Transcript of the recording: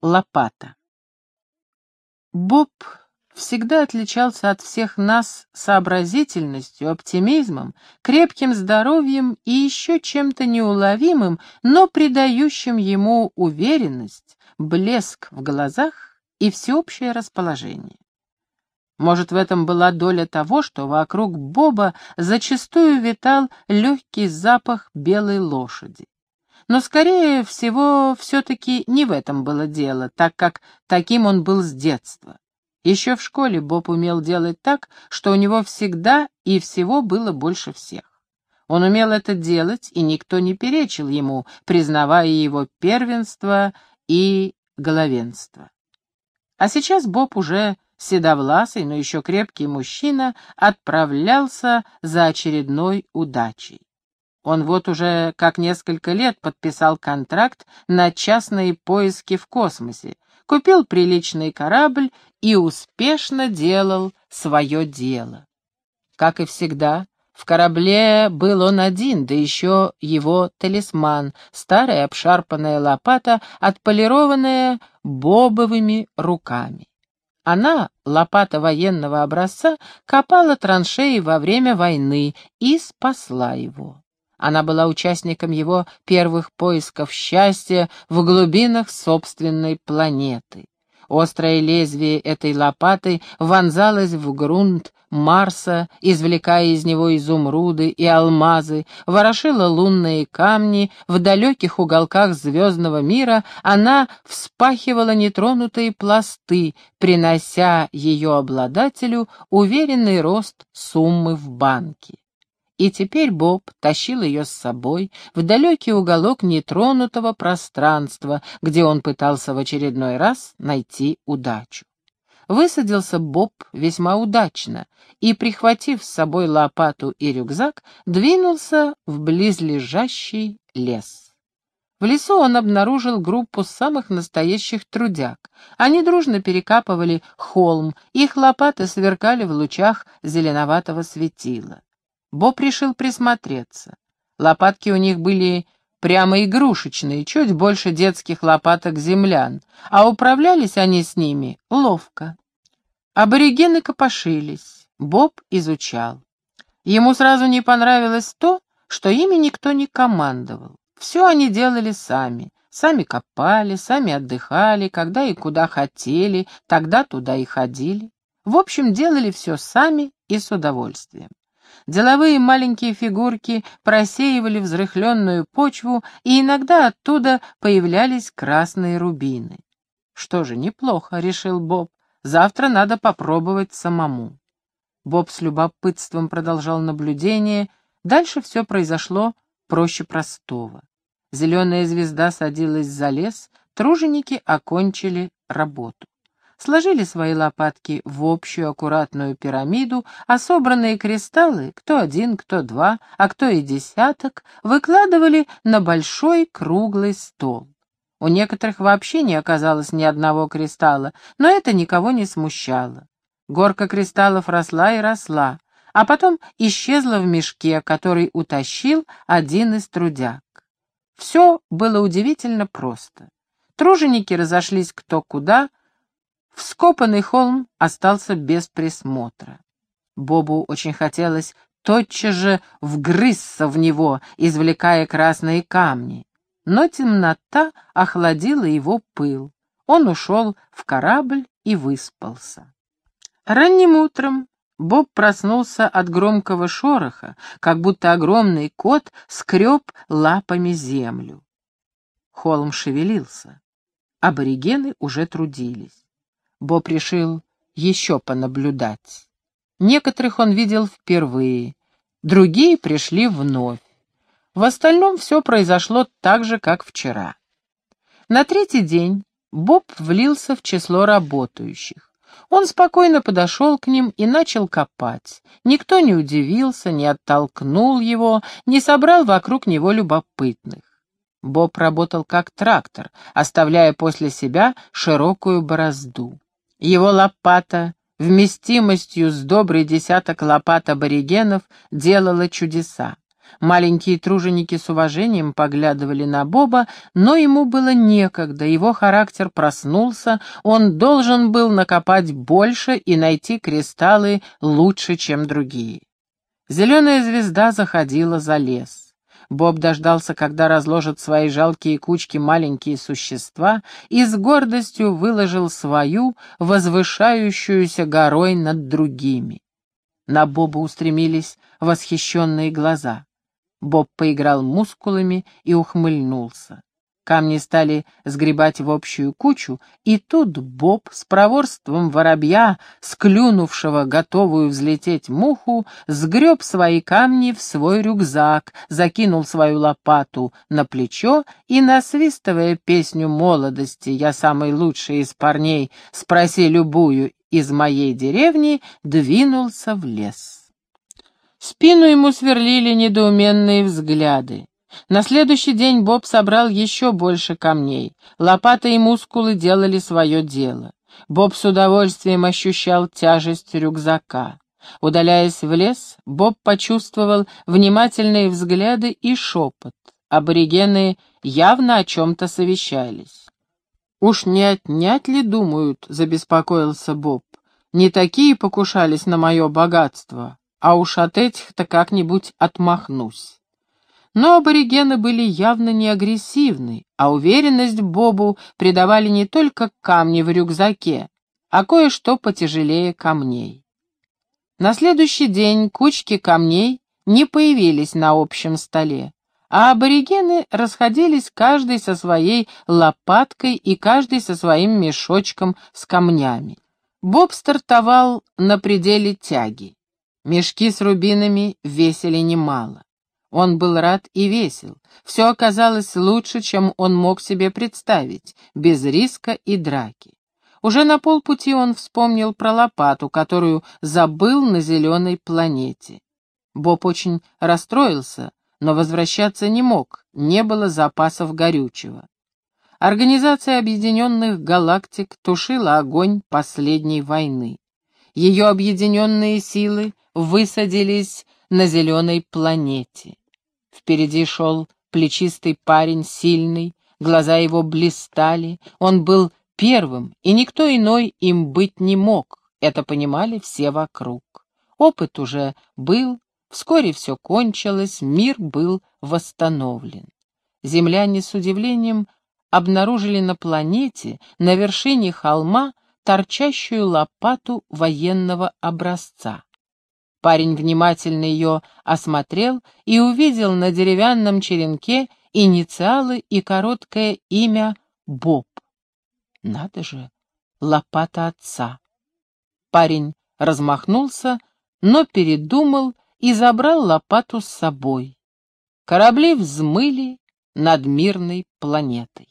Лопата. Боб всегда отличался от всех нас сообразительностью, оптимизмом, крепким здоровьем и еще чем-то неуловимым, но придающим ему уверенность, блеск в глазах и всеобщее расположение. Может, в этом была доля того, что вокруг Боба зачастую витал легкий запах белой лошади. Но, скорее всего, все-таки не в этом было дело, так как таким он был с детства. Еще в школе Боб умел делать так, что у него всегда и всего было больше всех. Он умел это делать, и никто не перечил ему, признавая его первенство и главенство. А сейчас Боб уже седовласый, но еще крепкий мужчина отправлялся за очередной удачей. Он вот уже как несколько лет подписал контракт на частные поиски в космосе, купил приличный корабль и успешно делал свое дело. Как и всегда, в корабле был он один, да еще его талисман, старая обшарпанная лопата, отполированная бобовыми руками. Она, лопата военного образца, копала траншеи во время войны и спасла его. Она была участником его первых поисков счастья в глубинах собственной планеты. Острое лезвие этой лопаты вонзалось в грунт Марса, извлекая из него изумруды и алмазы, ворошила лунные камни, в далеких уголках звездного мира она вспахивала нетронутые пласты, принося ее обладателю уверенный рост суммы в банке. И теперь Боб тащил ее с собой в далекий уголок нетронутого пространства, где он пытался в очередной раз найти удачу. Высадился Боб весьма удачно и, прихватив с собой лопату и рюкзак, двинулся в близлежащий лес. В лесу он обнаружил группу самых настоящих трудяг. Они дружно перекапывали холм, их лопаты сверкали в лучах зеленоватого светила. Боб решил присмотреться. Лопатки у них были прямо игрушечные, чуть больше детских лопаток землян, а управлялись они с ними ловко. Аборигены копошились, Боб изучал. Ему сразу не понравилось то, что ими никто не командовал. Все они делали сами. Сами копали, сами отдыхали, когда и куда хотели, тогда туда и ходили. В общем, делали все сами и с удовольствием. Деловые маленькие фигурки просеивали взрыхленную почву, и иногда оттуда появлялись красные рубины. «Что же, неплохо», — решил Боб. «Завтра надо попробовать самому». Боб с любопытством продолжал наблюдение. Дальше все произошло проще простого. Зеленая звезда садилась за лес, труженики окончили работу сложили свои лопатки в общую аккуратную пирамиду, а собранные кристаллы, кто один, кто два, а кто и десяток, выкладывали на большой круглый стол. У некоторых вообще не оказалось ни одного кристалла, но это никого не смущало. Горка кристаллов росла и росла, а потом исчезла в мешке, который утащил один из трудяг. Все было удивительно просто. Труженики разошлись кто куда, Вскопанный холм остался без присмотра. Бобу очень хотелось тотчас же вгрызться в него, извлекая красные камни. Но темнота охладила его пыл. Он ушел в корабль и выспался. Ранним утром Боб проснулся от громкого шороха, как будто огромный кот скреб лапами землю. Холм шевелился. Аборигены уже трудились. Боб решил еще понаблюдать. Некоторых он видел впервые, другие пришли вновь. В остальном все произошло так же, как вчера. На третий день Боб влился в число работающих. Он спокойно подошел к ним и начал копать. Никто не удивился, не оттолкнул его, не собрал вокруг него любопытных. Боб работал как трактор, оставляя после себя широкую борозду. Его лопата, вместимостью с добрый десяток лопат аборигенов, делала чудеса. Маленькие труженики с уважением поглядывали на Боба, но ему было некогда, его характер проснулся, он должен был накопать больше и найти кристаллы лучше, чем другие. Зеленая звезда заходила за лес. Боб дождался, когда разложат свои жалкие кучки маленькие существа, и с гордостью выложил свою, возвышающуюся горой над другими. На Боба устремились восхищенные глаза. Боб поиграл мускулами и ухмыльнулся. Камни стали сгребать в общую кучу, и тут Боб с проворством воробья, склюнувшего готовую взлететь муху, сгреб свои камни в свой рюкзак, закинул свою лопату на плечо и, насвистывая песню молодости «Я самый лучший из парней, спроси любую из моей деревни», двинулся в лес. Спину ему сверлили недоуменные взгляды. На следующий день Боб собрал еще больше камней. Лопата и мускулы делали свое дело. Боб с удовольствием ощущал тяжесть рюкзака. Удаляясь в лес, Боб почувствовал внимательные взгляды и шепот. Аборигены явно о чем-то совещались. «Уж не отнять ли, думают?» — забеспокоился Боб. «Не такие покушались на мое богатство, а уж от этих-то как-нибудь отмахнусь». Но аборигены были явно не агрессивны, а уверенность Бобу придавали не только камни в рюкзаке, а кое-что потяжелее камней. На следующий день кучки камней не появились на общем столе, а аборигены расходились каждый со своей лопаткой и каждый со своим мешочком с камнями. Боб стартовал на пределе тяги. Мешки с рубинами весили немало. Он был рад и весел. Все оказалось лучше, чем он мог себе представить, без риска и драки. Уже на полпути он вспомнил про лопату, которую забыл на зеленой планете. Боб очень расстроился, но возвращаться не мог, не было запасов горючего. Организация Объединенных Галактик тушила огонь последней войны. Ее объединенные силы высадились на зеленой планете. Впереди шел плечистый парень, сильный, глаза его блистали, он был первым, и никто иной им быть не мог, это понимали все вокруг. Опыт уже был, вскоре все кончилось, мир был восстановлен. Земляне с удивлением обнаружили на планете, на вершине холма, торчащую лопату военного образца. Парень внимательно ее осмотрел и увидел на деревянном черенке инициалы и короткое имя Боб. Надо же, лопата отца. Парень размахнулся, но передумал и забрал лопату с собой. Корабли взмыли над мирной планетой.